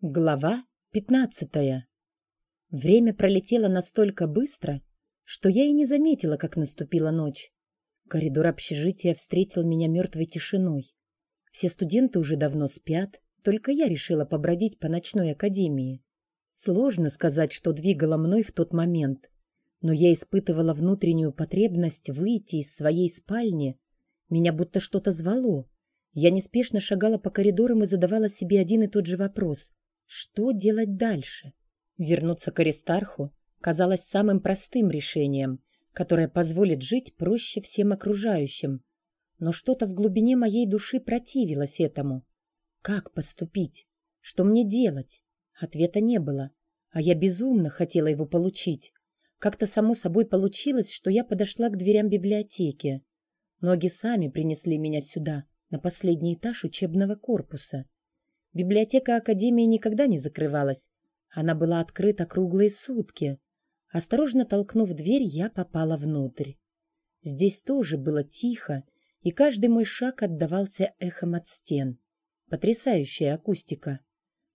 Глава пятнадцатая. Время пролетело настолько быстро, что я и не заметила, как наступила ночь. Коридор общежития встретил меня мертвой тишиной. Все студенты уже давно спят, только я решила побродить по ночной академии. Сложно сказать, что двигало мной в тот момент, но я испытывала внутреннюю потребность выйти из своей спальни. Меня будто что-то звало. Я неспешно шагала по коридорам и задавала себе один и тот же вопрос — что делать дальше? Вернуться к Аристарху казалось самым простым решением, которое позволит жить проще всем окружающим. Но что-то в глубине моей души противилось этому. Как поступить? Что мне делать? Ответа не было, а я безумно хотела его получить. Как-то само собой получилось, что я подошла к дверям библиотеки. Ноги сами принесли меня сюда, на последний этаж учебного корпуса. Библиотека Академии никогда не закрывалась. Она была открыта круглые сутки. Осторожно толкнув дверь, я попала внутрь. Здесь тоже было тихо, и каждый мой шаг отдавался эхом от стен. Потрясающая акустика.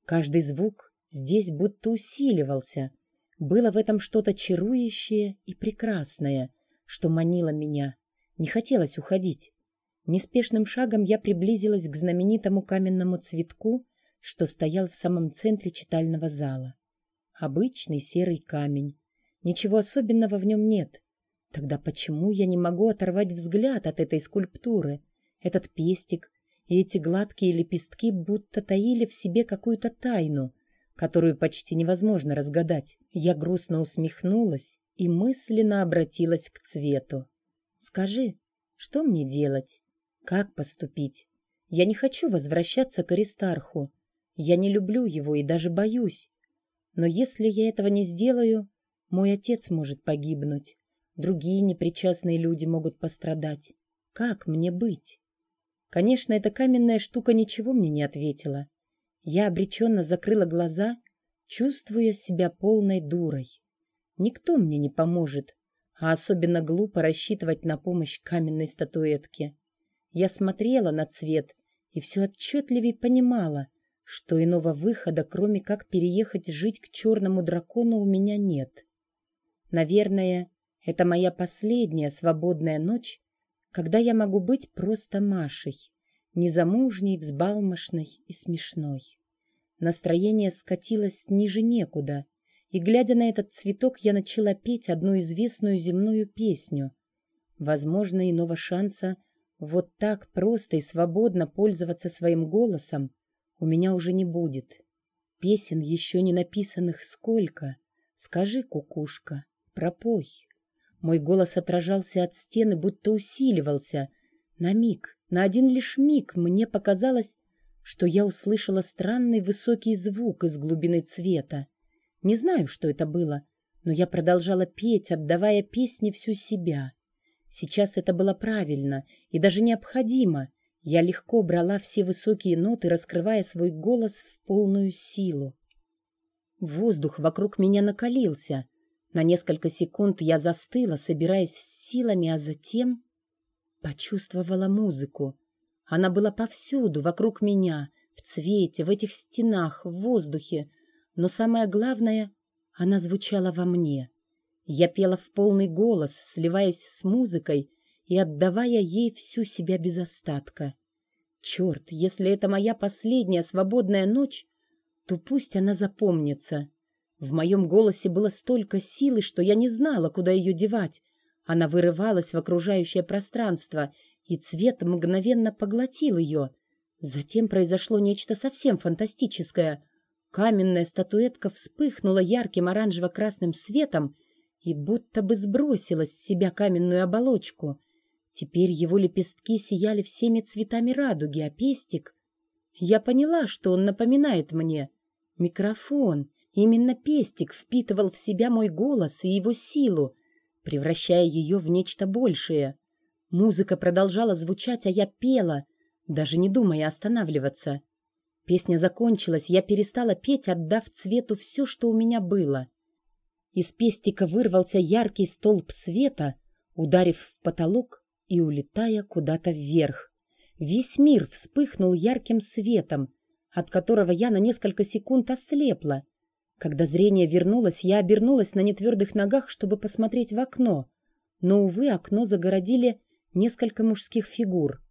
Каждый звук здесь будто усиливался. Было в этом что-то чарующее и прекрасное, что манило меня. Не хотелось уходить. Неспешным шагом я приблизилась к знаменитому каменному цветку, что стоял в самом центре читального зала. Обычный серый камень. Ничего особенного в нем нет. Тогда почему я не могу оторвать взгляд от этой скульптуры? Этот пестик и эти гладкие лепестки будто таили в себе какую-то тайну, которую почти невозможно разгадать. Я грустно усмехнулась и мысленно обратилась к цвету. «Скажи, что мне делать?» Как поступить? Я не хочу возвращаться к Аристарху. Я не люблю его и даже боюсь. Но если я этого не сделаю, мой отец может погибнуть. Другие непричастные люди могут пострадать. Как мне быть? Конечно, эта каменная штука ничего мне не ответила. Я обреченно закрыла глаза, чувствуя себя полной дурой. Никто мне не поможет, а особенно глупо рассчитывать на помощь каменной статуэтке. Я смотрела на цвет и все отчетливее понимала, что иного выхода, кроме как переехать жить к черному дракону, у меня нет. Наверное, это моя последняя свободная ночь, когда я могу быть просто Машей, незамужней, взбалмошной и смешной. Настроение скатилось ниже некуда, и, глядя на этот цветок, я начала петь одну известную земную песню. Возможно, иного шанса вот так просто и свободно пользоваться своим голосом у меня уже не будет. Песен еще не написанных сколько. Скажи, кукушка, пропой. Мой голос отражался от стены, будто усиливался. На миг, на один лишь миг мне показалось, что я услышала странный высокий звук из глубины цвета. Не знаю, что это было, но я продолжала петь, отдавая песне всю себя. Сейчас это было правильно и даже необходимо. Я легко брала все высокие ноты, раскрывая свой голос в полную силу. Воздух вокруг меня накалился. На несколько секунд я застыла, собираясь с силами, а затем почувствовала музыку. Она была повсюду, вокруг меня, в цвете, в этих стенах, в воздухе. Но самое главное, она звучала во мне. Я пела в полный голос, сливаясь с музыкой и отдавая ей всю себя без остатка. Черт, если это моя последняя свободная ночь, то пусть она запомнится. В моем голосе было столько силы, что я не знала, куда ее девать. Она вырывалась в окружающее пространство, и цвет мгновенно поглотил ее. Затем произошло нечто совсем фантастическое. Каменная статуэтка вспыхнула ярким оранжево-красным светом и будто бы сбросила с себя каменную оболочку. Теперь его лепестки сияли всеми цветами радуги, а пестик... Я поняла, что он напоминает мне. Микрофон. Именно пестик впитывал в себя мой голос и его силу, превращая ее в нечто большее. Музыка продолжала звучать, а я пела, даже не думая останавливаться. Песня закончилась, я перестала петь, отдав цвету все, что у меня было. Из пестика вырвался яркий столб света, ударив в потолок и улетая куда-то вверх. Весь мир вспыхнул ярким светом, от которого я на несколько секунд ослепла. Когда зрение вернулось, я обернулась на нетвердых ногах, чтобы посмотреть в окно. Но, увы, окно загородили несколько мужских фигур.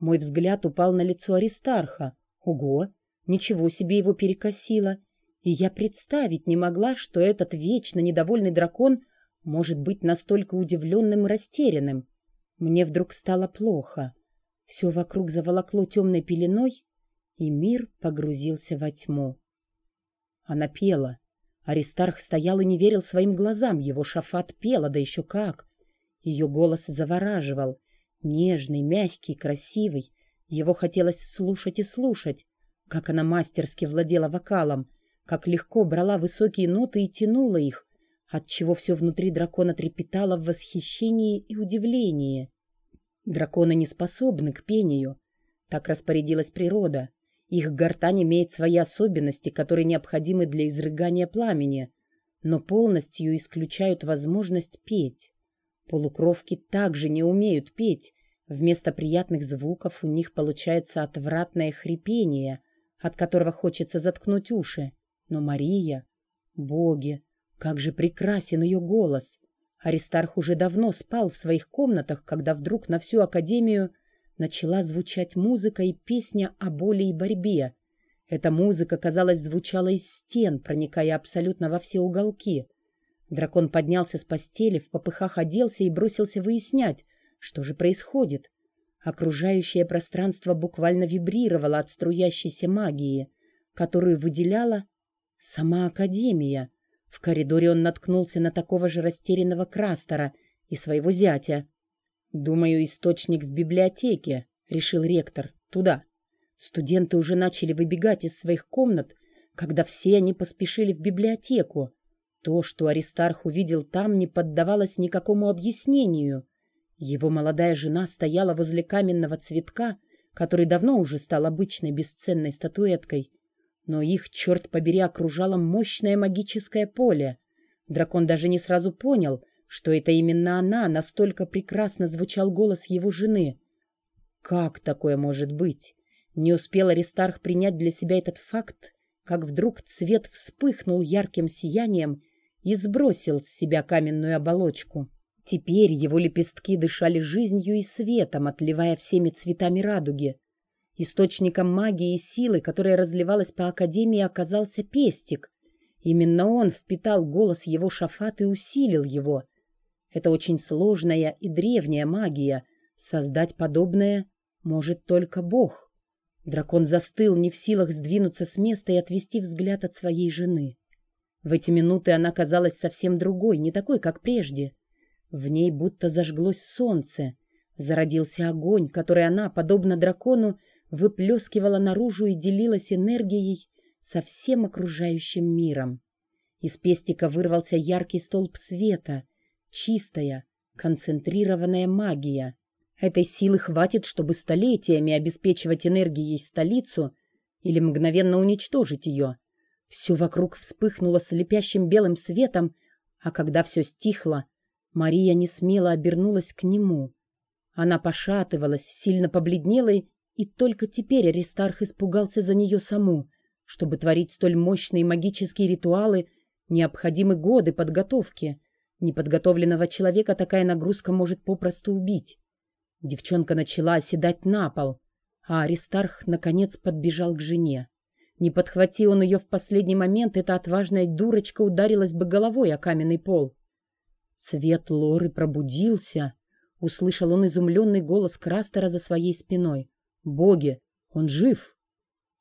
Мой взгляд упал на лицо Аристарха. Ого! Ничего себе его перекосило! И я представить не могла, что этот вечно недовольный дракон может быть настолько удивленным и растерянным. Мне вдруг стало плохо. Все вокруг заволокло темной пеленой, и мир погрузился во тьму. Она пела. Аристарх стоял и не верил своим глазам. Его шафат пела, да еще как. Ее голос завораживал. Нежный, мягкий, красивый. Его хотелось слушать и слушать. Как она мастерски владела вокалом, как легко брала высокие ноты и тянула их, отчего все внутри дракона трепетало в восхищении и удивлении. Драконы не способны к пению. Так распорядилась природа. Их гортань имеет свои особенности, которые необходимы для изрыгания пламени, но полностью исключают возможность петь. Полукровки также не умеют петь. Вместо приятных звуков у них получается отвратное хрипение, от которого хочется заткнуть уши. Но Мария... Боги! Как же прекрасен ее голос! Аристарх уже давно спал в своих комнатах, когда вдруг на всю академию начала звучать музыка и песня о боли и борьбе. Эта музыка, казалось, звучала из стен, проникая абсолютно во все уголки. Дракон поднялся с постели, в попыхах оделся и бросился выяснять, что же происходит. Окружающее пространство буквально вибрировало от струящейся магии, которую выделяла сама Академия. В коридоре он наткнулся на такого же растерянного Крастера и своего зятя. «Думаю, источник в библиотеке», — решил ректор. «Туда». Студенты уже начали выбегать из своих комнат, когда все они поспешили в библиотеку. То, что Аристарх увидел там, не поддавалось никакому объяснению. Его молодая жена стояла возле каменного цветка, который давно уже стал обычной бесценной статуэткой, но их, черт побери, окружало мощное магическое поле. Дракон даже не сразу понял, что это именно она, настолько прекрасно звучал голос его жены. Как такое может быть? Не успел Аристарх принять для себя этот факт, как вдруг цвет вспыхнул ярким сиянием и сбросил с себя каменную оболочку. Теперь его лепестки дышали жизнью и светом, отливая всеми цветами радуги. Источником магии и силы, которая разливалась по Академии, оказался пестик. Именно он впитал голос его шафат и усилил его. Это очень сложная и древняя магия. Создать подобное может только Бог. Дракон застыл, не в силах сдвинуться с места и отвести взгляд от своей жены. В эти минуты она казалась совсем другой, не такой, как прежде. В ней будто зажглось солнце. Зародился огонь, который она, подобно дракону, выплескивала наружу и делилась энергией со всем окружающим миром. Из пестика вырвался яркий столб света, чистая, концентрированная магия. Этой силы хватит, чтобы столетиями обеспечивать энергией столицу или мгновенно уничтожить ее. Все вокруг вспыхнуло слепящим белым светом, а когда все стихло, Мария не смело обернулась к нему. Она пошатывалась, сильно побледнела и только теперь Аристарх испугался за нее саму. Чтобы творить столь мощные магические ритуалы, необходимы годы подготовки. Неподготовленного человека такая нагрузка может попросту убить. Девчонка начала оседать на пол, а Аристарх, наконец, подбежал к жене. Не подхвати он ее в последний момент, эта отважная дурочка ударилась бы головой о каменный пол. Цвет Лоры пробудился. Услышал он изумленный голос Крастера за своей спиной. Боги, он жив.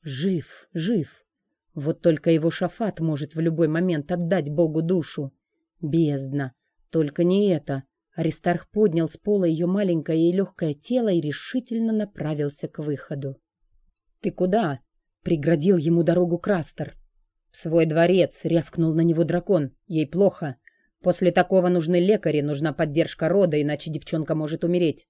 Жив, жив. Вот только его шафат может в любой момент отдать Богу душу. Бездна. Только не это. Аристарх поднял с пола ее маленькое и легкое тело и решительно направился к выходу. «Ты куда?» — преградил ему дорогу Крастер. «В свой дворец!» — рявкнул на него дракон. «Ей плохо. После такого нужны лекари, нужна поддержка рода, иначе девчонка может умереть».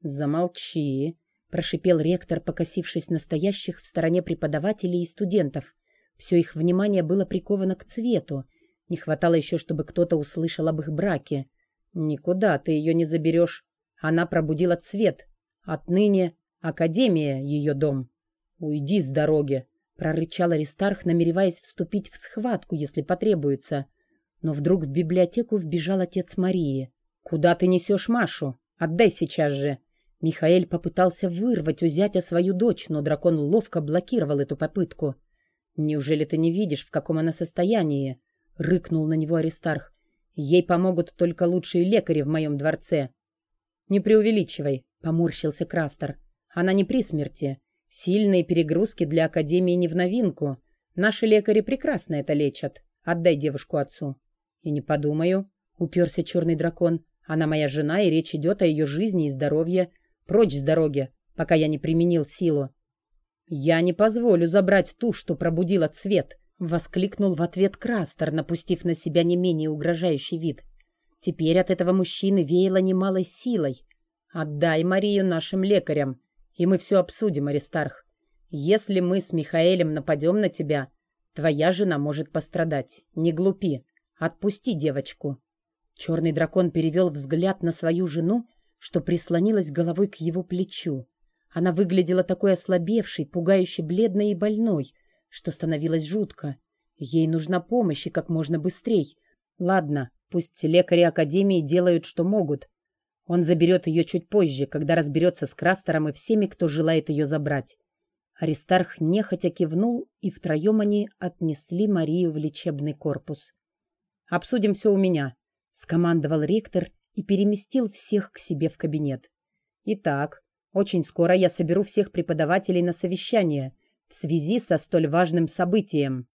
«Замолчи!» — прошипел ректор, покосившись настоящих в стороне преподавателей и студентов. Все их внимание было приковано к цвету. Не хватало еще, чтобы кто-то услышал об их браке. «Никуда ты ее не заберешь. Она пробудила цвет. Отныне Академия — ее дом. Уйди с дороги!» — прорычал Аристарх, намереваясь вступить в схватку, если потребуется. Но вдруг в библиотеку вбежал отец Марии. «Куда ты несешь Машу? Отдай сейчас же!» Михаэль попытался вырвать у зятя свою дочь, но дракон ловко блокировал эту попытку. «Неужели ты не видишь, в каком она состоянии?» — рыкнул на него Аристарх. «Ей помогут только лучшие лекари в моем дворце». «Не преувеличивай», — поморщился Крастер. «Она не при смерти. Сильные перегрузки для Академии не в новинку. Наши лекари прекрасно это лечат. Отдай девушку отцу». «И не подумаю», — уперся черный дракон. «Она моя жена, и речь идет о ее жизни и здоровье. Прочь с дороги, пока я не применил силу. «Я не позволю забрать ту, что пробудила цвет», — воскликнул в ответ Крастер, напустив на себя не менее угрожающий вид. Теперь от этого мужчины веяло немалой силой. «Отдай Марию нашим лекарям, и мы все обсудим, Аристарх. Если мы с Михаэлем нападем на тебя, твоя жена может пострадать. Не глупи. Отпусти девочку». Черный дракон перевел взгляд на свою жену что прислонилась головой к его плечу. Она выглядела такой ослабевшей, пугающе бледной и больной, что становилось жутко. Ей нужна помощь и как можно быстрей. Ладно, пусть лекари Академии делают, что могут. Он заберет ее чуть позже, когда разберется с Крастером и всеми, кто желает ее забрать. Аристарх нехотя кивнул, и втроем они отнесли Марию в лечебный корпус. «Обсудим все у меня», — скомандовал ректор и переместил всех к себе в кабинет. Итак, очень скоро я соберу всех преподавателей на совещание в связи со столь важным событием.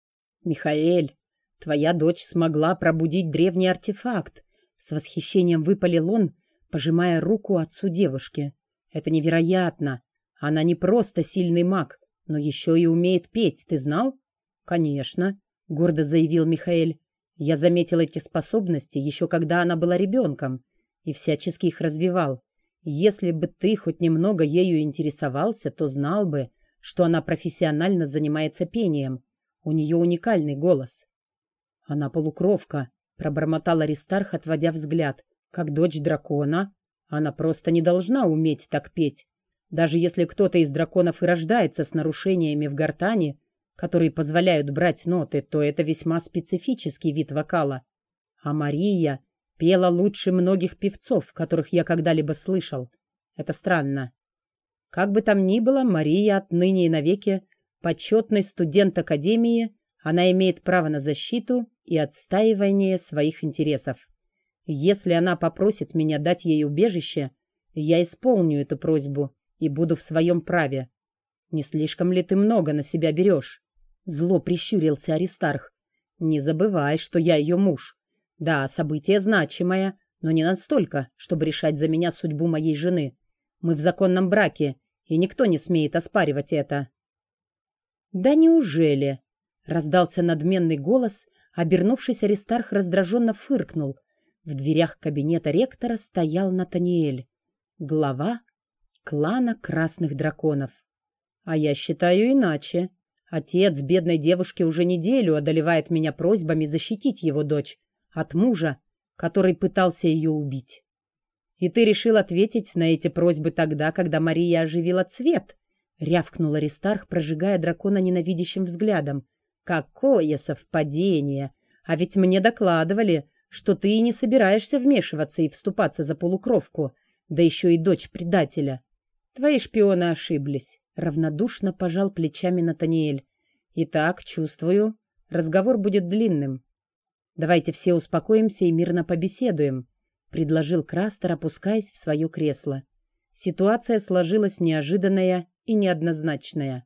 Михаэль, твоя дочь смогла пробудить древний артефакт. С восхищением выпалил он, пожимая руку отцу девушки. Это невероятно. Она не просто сильный маг, но еще и умеет петь, ты знал? Конечно, гордо заявил Михаэль. Я заметил эти способности еще когда она была ребенком и всячески их развивал. Если бы ты хоть немного ею интересовался, то знал бы, что она профессионально занимается пением. У нее уникальный голос. Она полукровка, пробормотал Аристарх, отводя взгляд. Как дочь дракона, она просто не должна уметь так петь. Даже если кто-то из драконов и рождается с нарушениями в гортани, которые позволяют брать ноты, то это весьма специфический вид вокала. А Мария Пела лучше многих певцов, которых я когда-либо слышал. Это странно. Как бы там ни было, Мария отныне и навеки почетный студент Академии, она имеет право на защиту и отстаивание своих интересов. Если она попросит меня дать ей убежище, я исполню эту просьбу и буду в своем праве. Не слишком ли ты много на себя берешь? Зло прищурился Аристарх. Не забывай, что я ее муж. Да, событие значимое, но не настолько, чтобы решать за меня судьбу моей жены. Мы в законном браке, и никто не смеет оспаривать это. «Да неужели?» — раздался надменный голос, обернувшись Аристарх раздраженно фыркнул. В дверях кабинета ректора стоял Натаниэль, глава клана Красных Драконов. «А я считаю иначе. Отец бедной девушки уже неделю одолевает меня просьбами защитить его дочь от мужа, который пытался ее убить. И ты решил ответить на эти просьбы тогда, когда Мария оживила цвет, рявкнул Аристарх, прожигая дракона ненавидящим взглядом. Какое совпадение! А ведь мне докладывали, что ты и не собираешься вмешиваться и вступаться за полукровку, да еще и дочь предателя. Твои шпионы ошиблись, равнодушно пожал плечами Натаниэль. Итак, чувствую, разговор будет длинным. «Давайте все успокоимся и мирно побеседуем», — предложил Крастер, опускаясь в свое кресло. Ситуация сложилась неожиданная и неоднозначная.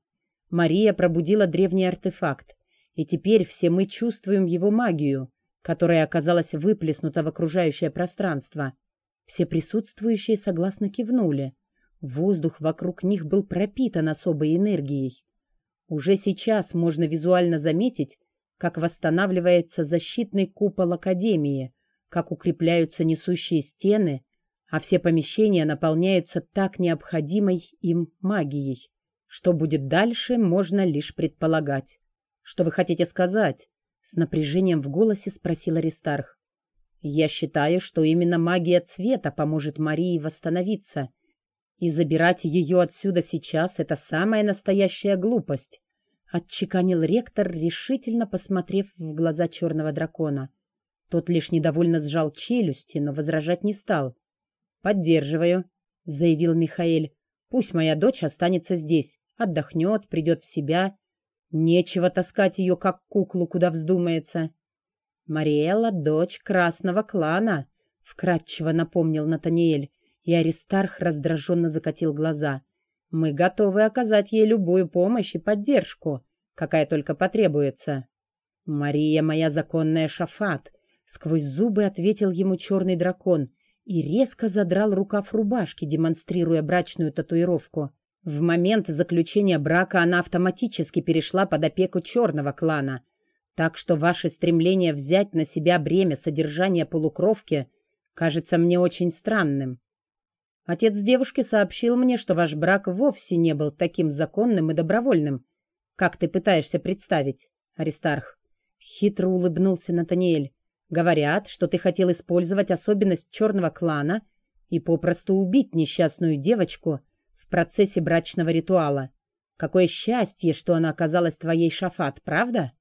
Мария пробудила древний артефакт, и теперь все мы чувствуем его магию, которая оказалась выплеснута в окружающее пространство. Все присутствующие согласно кивнули. Воздух вокруг них был пропитан особой энергией. Уже сейчас можно визуально заметить, как восстанавливается защитный купол Академии, как укрепляются несущие стены, а все помещения наполняются так необходимой им магией. Что будет дальше, можно лишь предполагать. «Что вы хотите сказать?» — с напряжением в голосе спросил Аристарх. «Я считаю, что именно магия цвета поможет Марии восстановиться, и забирать ее отсюда сейчас — это самая настоящая глупость. Отчеканил ректор, решительно посмотрев в глаза черного дракона. Тот лишь недовольно сжал челюсти, но возражать не стал. «Поддерживаю», — заявил Михаэль. «Пусть моя дочь останется здесь, отдохнет, придет в себя. Нечего таскать ее, как куклу, куда вздумается». «Мариэлла — дочь красного клана», — вкратчиво напомнил Натаниэль, и Аристарх раздраженно закатил глаза. «Мы готовы оказать ей любую помощь и поддержку, какая только потребуется». «Мария моя законная Шафат», — сквозь зубы ответил ему черный дракон и резко задрал рукав рубашки, демонстрируя брачную татуировку. В момент заключения брака она автоматически перешла под опеку черного клана — так что ваше стремление взять на себя бремя содержания полукровки кажется мне очень странным. Отец девушки сообщил мне, что ваш брак вовсе не был таким законным и добровольным, как ты пытаешься представить, Аристарх. Хитро улыбнулся Натаниэль. Говорят, что ты хотел использовать особенность черного клана и попросту убить несчастную девочку в процессе брачного ритуала. Какое счастье, что она оказалась твоей шафат, правда?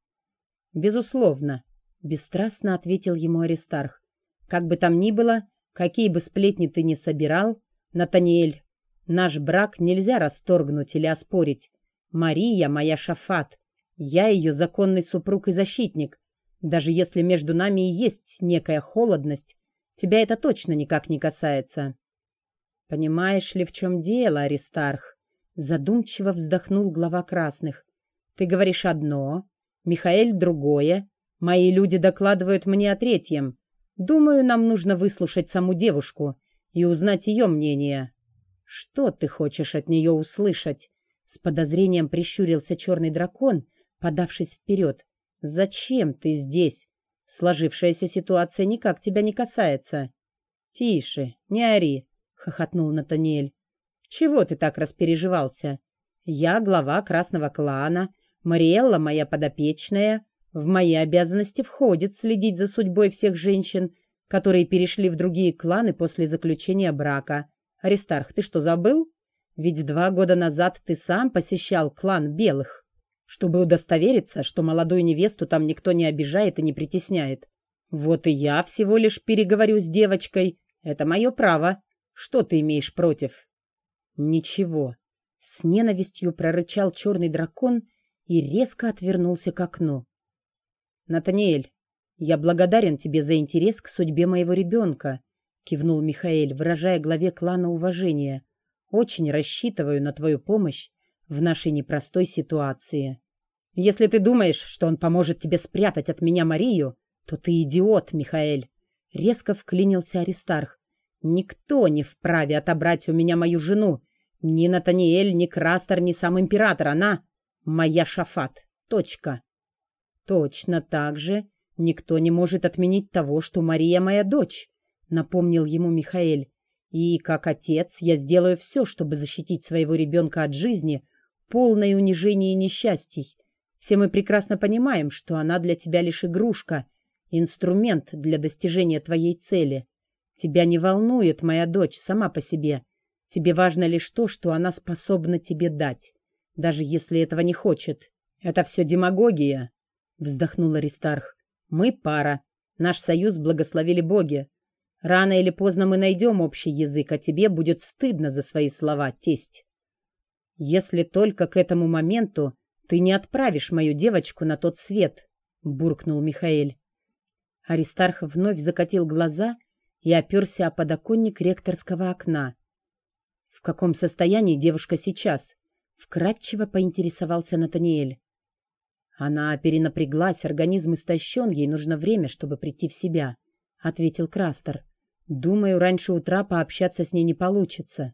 «Безусловно», — бесстрастно ответил ему Аристарх. «Как бы там ни было, какие бы сплетни ты ни собирал, Натаниэль, наш брак нельзя расторгнуть или оспорить. Мария — моя шафат. Я ее законный супруг и защитник. Даже если между нами и есть некая холодность, тебя это точно никак не касается». «Понимаешь ли, в чем дело, Аристарх?» Задумчиво вздохнул глава красных. «Ты говоришь одно, Михаэль другое. Мои люди докладывают мне о третьем. Думаю, нам нужно выслушать саму девушку и узнать ее мнение. Что ты хочешь от нее услышать? С подозрением прищурился черный дракон, подавшись вперед. Зачем ты здесь? Сложившаяся ситуация никак тебя не касается. Тише, не ори, хохотнул Натаниэль. Чего ты так распереживался? Я глава красного клана, Мариэлла моя подопечная. В мои обязанности входит следить за судьбой всех женщин, которые перешли в другие кланы после заключения брака. Аристарх, ты что, забыл? Ведь два года назад ты сам посещал клан белых, чтобы удостовериться, что молодую невесту там никто не обижает и не притесняет. Вот и я всего лишь переговорю с девочкой. Это мое право. Что ты имеешь против? Ничего. С ненавистью прорычал черный дракон и резко отвернулся к окну. «Натаниэль, я благодарен тебе за интерес к судьбе моего ребенка», — кивнул Михаэль, выражая главе клана уважение. «Очень рассчитываю на твою помощь в нашей непростой ситуации. Если ты думаешь, что он поможет тебе спрятать от меня Марию, то ты идиот, Михаэль!» Резко вклинился Аристарх. «Никто не вправе отобрать у меня мою жену. Ни Натаниэль, ни Крастер, ни сам император. Она Моя Шафат. Точка. Точно так же никто не может отменить того, что Мария моя дочь, напомнил ему Михаэль. И как отец я сделаю все, чтобы защитить своего ребенка от жизни, полной унижения и несчастий. Все мы прекрасно понимаем, что она для тебя лишь игрушка, инструмент для достижения твоей цели. Тебя не волнует моя дочь сама по себе. Тебе важно лишь то, что она способна тебе дать даже если этого не хочет. Это все демагогия, вздохнул Аристарх. Мы пара. Наш союз благословили боги. Рано или поздно мы найдем общий язык, а тебе будет стыдно за свои слова, тесть. Если только к этому моменту ты не отправишь мою девочку на тот свет, буркнул Михаэль. Аристарх вновь закатил глаза и оперся о подоконник ректорского окна. В каком состоянии девушка сейчас? Вкратчиво поинтересовался Натаниэль. Она перенапряглась, организм истощен, ей нужно время, чтобы прийти в себя, ответил Крастер. Думаю, раньше утра пообщаться с ней не получится.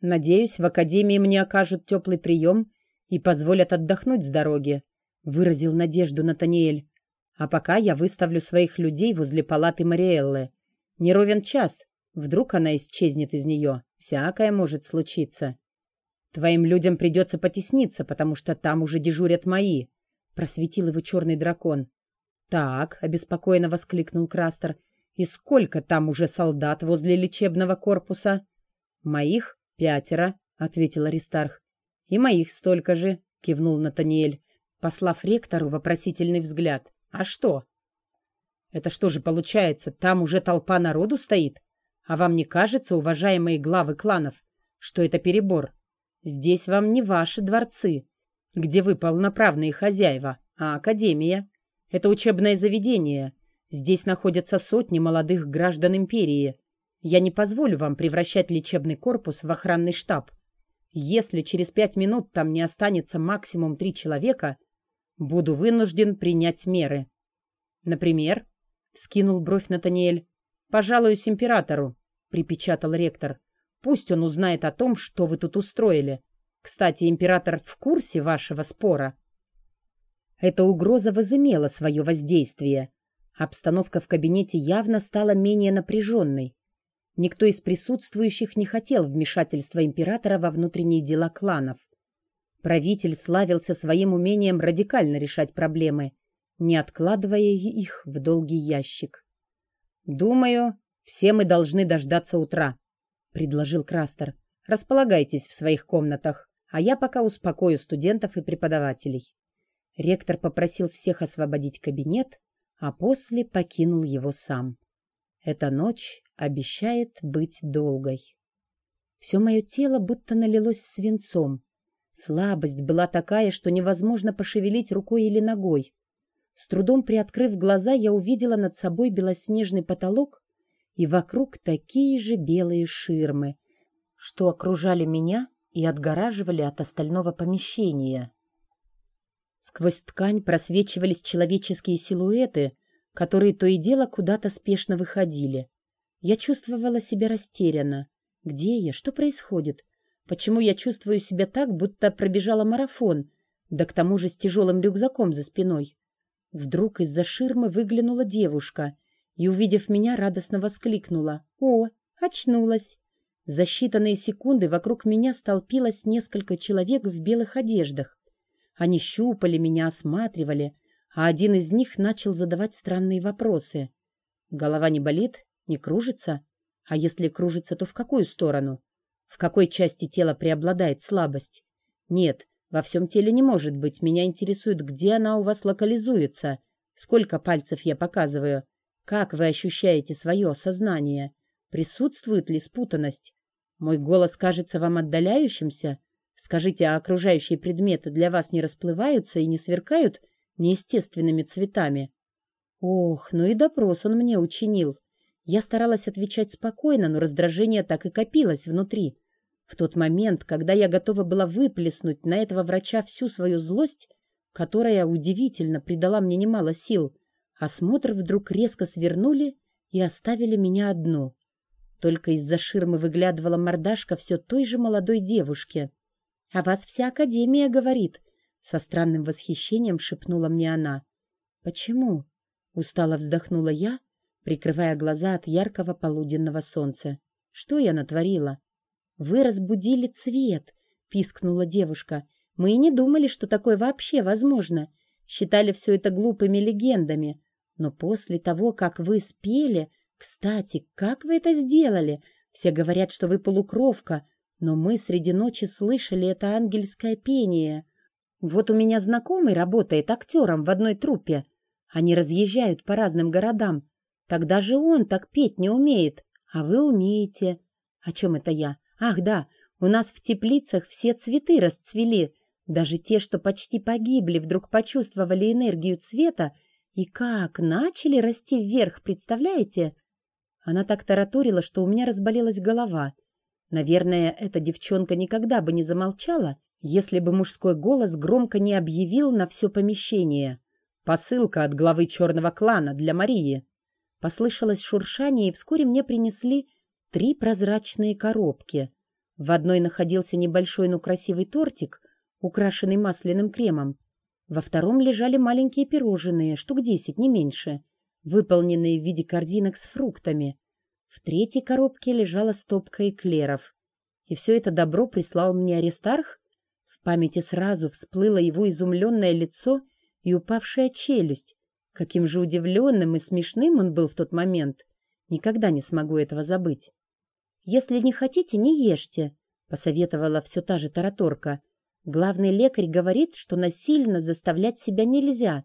Надеюсь, в академии мне окажут теплый прием и позволят отдохнуть с дороги, выразил надежду Натаниэль. А пока я выставлю своих людей возле палаты Мариэллы. Не ровен час. Вдруг она исчезнет из нее. Всякое может случиться. Твоим людям придется потесниться, потому что там уже дежурят мои», — просветил его черный дракон. «Так», — обеспокоенно воскликнул Крастер, — «и сколько там уже солдат возле лечебного корпуса?» «Моих пятеро», — ответил Аристарх. «И моих столько же», — кивнул Натаниэль. послав ректору вопросительный взгляд. «А что?» «Это что же получается, там уже толпа народу стоит? А вам не кажется, уважаемые главы кланов, что это перебор? Здесь вам не ваши дворцы, где вы полноправные хозяева, а академия. Это учебное заведение. Здесь находятся сотни молодых граждан империи. Я не позволю вам превращать лечебный корпус в охранный штаб. Если через пять минут там не останется максимум три человека, буду вынужден принять меры. Например, скинул бровь Натаниэль. Пожалуюсь императору, припечатал ректор. Пусть он узнает о том, что вы тут устроили. Кстати, император в курсе вашего спора. Эта угроза возымела свое воздействие. Обстановка в кабинете явно стала менее напряженной. Никто из присутствующих не хотел вмешательства императора во внутренние дела кланов. Правитель славился своим умением радикально решать проблемы, не откладывая их в долгий ящик. «Думаю, все мы должны дождаться утра», — предложил Крастер. «Располагайтесь в своих комнатах, а я пока успокою студентов и преподавателей». Ректор попросил всех освободить кабинет, а после покинул его сам. Эта ночь обещает быть долгой. Все мое тело будто налилось свинцом. Слабость была такая, что невозможно пошевелить рукой или ногой. С трудом приоткрыв глаза, я увидела над собой белоснежный потолок и вокруг такие же белые ширмы, что окружали меня и отгораживали от остального помещения. Сквозь ткань просвечивались человеческие силуэты, которые то и дело куда-то спешно выходили. Я чувствовала себя растерянно. Где я? Что происходит? Почему я чувствую себя так, будто пробежала марафон, да к тому же с тяжелым рюкзаком за спиной? Вдруг из-за ширмы выглянула девушка и, увидев меня, радостно воскликнула. «О, очнулась!» За считанные секунды вокруг меня столпилось несколько человек в белых одеждах. Они щупали меня, осматривали, а один из них начал задавать странные вопросы. «Голова не болит? Не кружится? А если кружится, то в какую сторону? В какой части тела преобладает слабость? Нет, во всем теле не может быть. Меня интересует, где она у вас локализуется. Сколько пальцев я показываю? Как вы ощущаете свое осознание? Присутствует ли спутанность? Мой голос кажется вам отдаляющимся? Скажите, а окружающие предметы для вас не расплываются и не сверкают неестественными цветами? Ох, ну и допрос он мне учинил. Я старалась отвечать спокойно, но раздражение так и копилось внутри. В тот момент, когда я готова была выплеснуть на этого врача всю свою злость, которая удивительно придала мне немало сил, осмотр вдруг резко свернули и оставили меня одну. Только из-за ширмы выглядывала мордашка все той же молодой девушки. — А вас вся Академия говорит, — со странным восхищением шепнула мне она. — Почему? — устало вздохнула я, — прикрывая глаза от яркого полуденного солнца. «Что я натворила?» «Вы разбудили цвет», — пискнула девушка. «Мы и не думали, что такое вообще возможно. Считали все это глупыми легендами. Но после того, как вы спели... Кстати, как вы это сделали? Все говорят, что вы полукровка, но мы среди ночи слышали это ангельское пение. Вот у меня знакомый работает актером в одной труппе. Они разъезжают по разным городам. Тогда же он так петь не умеет, а вы умеете. О чем это я? Ах, да, у нас в теплицах все цветы расцвели. Даже те, что почти погибли, вдруг почувствовали энергию цвета и как начали расти вверх, представляете? Она так тараторила, что у меня разболелась голова. Наверное, эта девчонка никогда бы не замолчала, если бы мужской голос громко не объявил на все помещение. Посылка от главы черного клана для Марии. Послышалось шуршание, и вскоре мне принесли три прозрачные коробки. В одной находился небольшой, но красивый тортик, украшенный масляным кремом. Во втором лежали маленькие пирожные, штук десять, не меньше, выполненные в виде корзинок с фруктами. В третьей коробке лежала стопка эклеров. И все это добро прислал мне Аристарх? В памяти сразу всплыло его изумленное лицо и упавшая челюсть, Каким же удивленным и смешным он был в тот момент. Никогда не смогу этого забыть. «Если не хотите, не ешьте», — посоветовала все та же тараторка. Главный лекарь говорит, что насильно заставлять себя нельзя.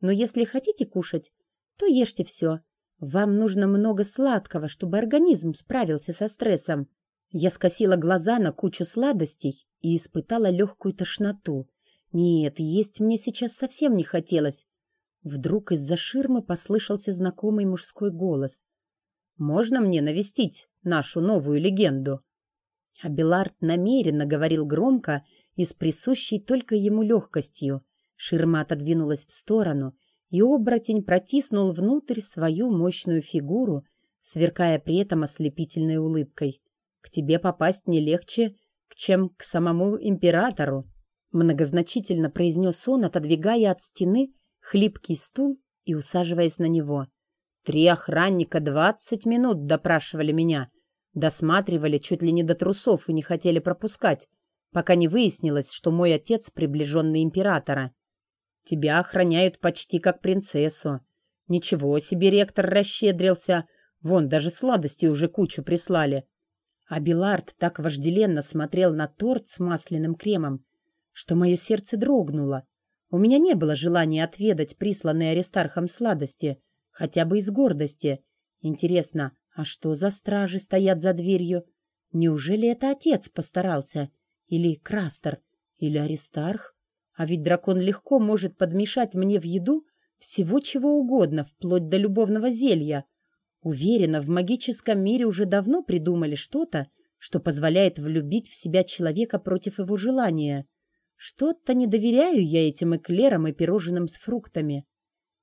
Но если хотите кушать, то ешьте все. Вам нужно много сладкого, чтобы организм справился со стрессом. Я скосила глаза на кучу сладостей и испытала легкую тошноту. Нет, есть мне сейчас совсем не хотелось. Вдруг из-за ширмы послышался знакомый мужской голос. «Можно мне навестить нашу новую легенду?» Абелард намеренно говорил громко и с присущей только ему легкостью. Ширма отодвинулась в сторону, и оборотень протиснул внутрь свою мощную фигуру, сверкая при этом ослепительной улыбкой. «К тебе попасть не легче, чем к самому императору», многозначительно произнес он, отодвигая от стены хлипкий стул и усаживаясь на него. «Три охранника двадцать минут допрашивали меня, досматривали чуть ли не до трусов и не хотели пропускать, пока не выяснилось, что мой отец приближенный императора. Тебя охраняют почти как принцессу. Ничего себе ректор расщедрился. Вон, даже сладости уже кучу прислали. А Белард так вожделенно смотрел на торт с масляным кремом, что мое сердце дрогнуло. У меня не было желания отведать присланные Аристархом сладости, хотя бы из гордости. Интересно, а что за стражи стоят за дверью? Неужели это отец постарался? Или Крастер? Или Аристарх? А ведь дракон легко может подмешать мне в еду всего чего угодно, вплоть до любовного зелья. Уверена, в магическом мире уже давно придумали что-то, что позволяет влюбить в себя человека против его желания. Что-то не доверяю я этим эклерам и пирожным с фруктами.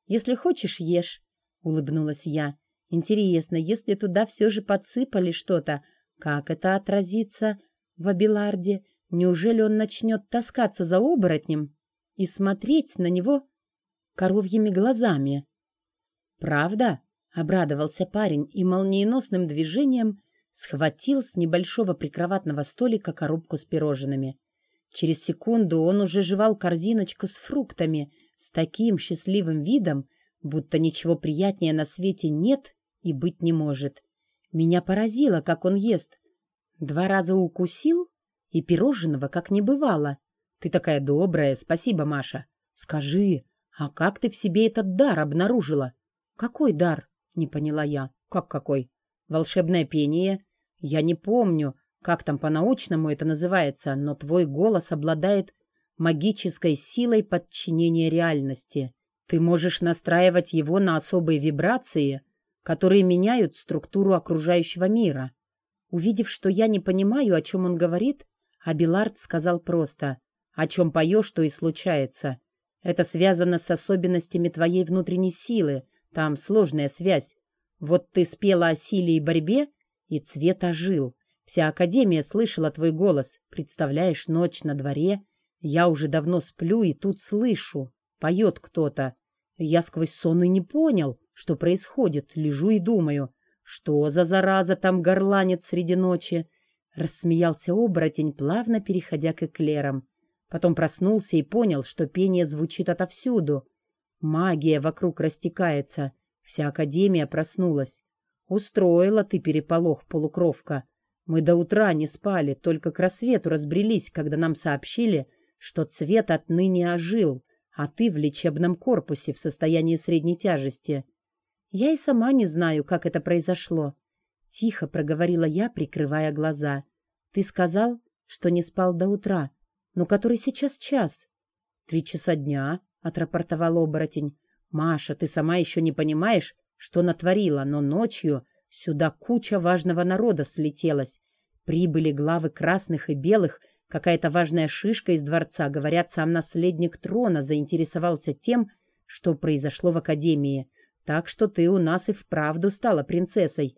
Если хочешь, ешь, — улыбнулась я. Интересно, если туда все же подсыпали что-то, как это отразится в Абиларде? Неужели он начнет таскаться за оборотнем и смотреть на него коровьими глазами? «Правда?» — обрадовался парень и молниеносным движением схватил с небольшого прикроватного столика коробку с пирожными. Через секунду он уже жевал корзиночку с фруктами с таким счастливым видом, будто ничего приятнее на свете нет и быть не может. Меня поразило, как он ест. Два раза укусил и пирожного как не бывало. Ты такая добрая, спасибо, Маша. Скажи, а как ты в себе этот дар обнаружила? Какой дар? Не поняла я. Как какой? Волшебное пение? Я не помню, как там по-научному это называется, но твой голос обладает магической силой подчинения реальности. Ты можешь настраивать его на особые вибрации, которые меняют структуру окружающего мира. Увидев, что я не понимаю, о чем он говорит, а Белард сказал просто «О чем поешь, то и случается. Это связано с особенностями твоей внутренней силы, там сложная связь. Вот ты спела о силе и борьбе, и цвет ожил. Вся Академия слышала твой голос. Представляешь, ночь на дворе. Я уже давно сплю и тут слышу. Поет кто-то. Я сквозь сон и не понял, что происходит. Лежу и думаю, что за зараза там горланит среди ночи. Рассмеялся оборотень, плавно переходя к эклерам. Потом проснулся и понял, что пение звучит отовсюду. Магия вокруг растекается. Вся Академия проснулась. Устроила ты переполох, полукровка. Мы до утра не спали, только к рассвету разбрелись, когда нам сообщили, что цвет отныне ожил, а ты в лечебном корпусе в состоянии средней тяжести. Я и сама не знаю, как это произошло. — тихо проговорила я, прикрывая глаза. «Ты сказал, что не спал до утра. Но который сейчас час?» «Три часа дня», — отрапортовал оборотень. «Маша, ты сама еще не понимаешь, что натворила, но ночью сюда куча важного народа слетелась. Прибыли главы красных и белых, какая-то важная шишка из дворца, говорят, сам наследник трона заинтересовался тем, что произошло в Академии. Так что ты у нас и вправду стала принцессой»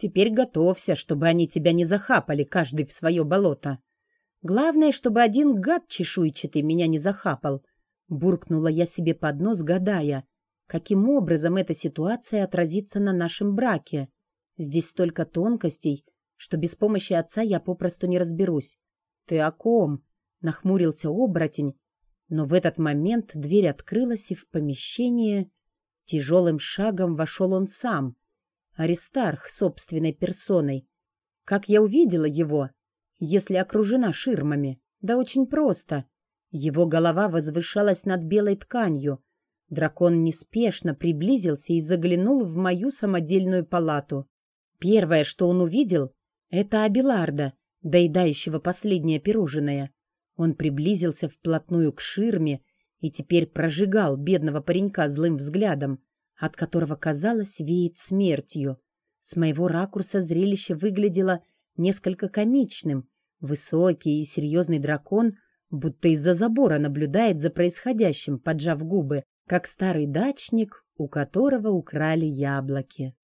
Теперь готовься, чтобы они тебя не захапали, каждый в свое болото. Главное, чтобы один гад чешуйчатый меня не захапал. Буркнула я себе под нос, гадая, каким образом эта ситуация отразится на нашем браке. Здесь столько тонкостей, что без помощи отца я попросту не разберусь. «Ты о ком?» — нахмурился оборотень. Но в этот момент дверь открылась, и в помещение тяжелым шагом вошел он сам — Аристарх собственной персоной. Как я увидела его, если окружена ширмами? Да очень просто. Его голова возвышалась над белой тканью. Дракон неспешно приблизился и заглянул в мою самодельную палату. Первое, что он увидел, это Абиларда, доедающего последнее пирожное. Он приблизился вплотную к ширме и теперь прожигал бедного паренька злым взглядом, от которого, казалось, веет смертью. С моего ракурса зрелище выглядело несколько комичным. Высокий и серьезный дракон будто из-за забора наблюдает за происходящим, поджав губы, как старый дачник, у которого украли яблоки.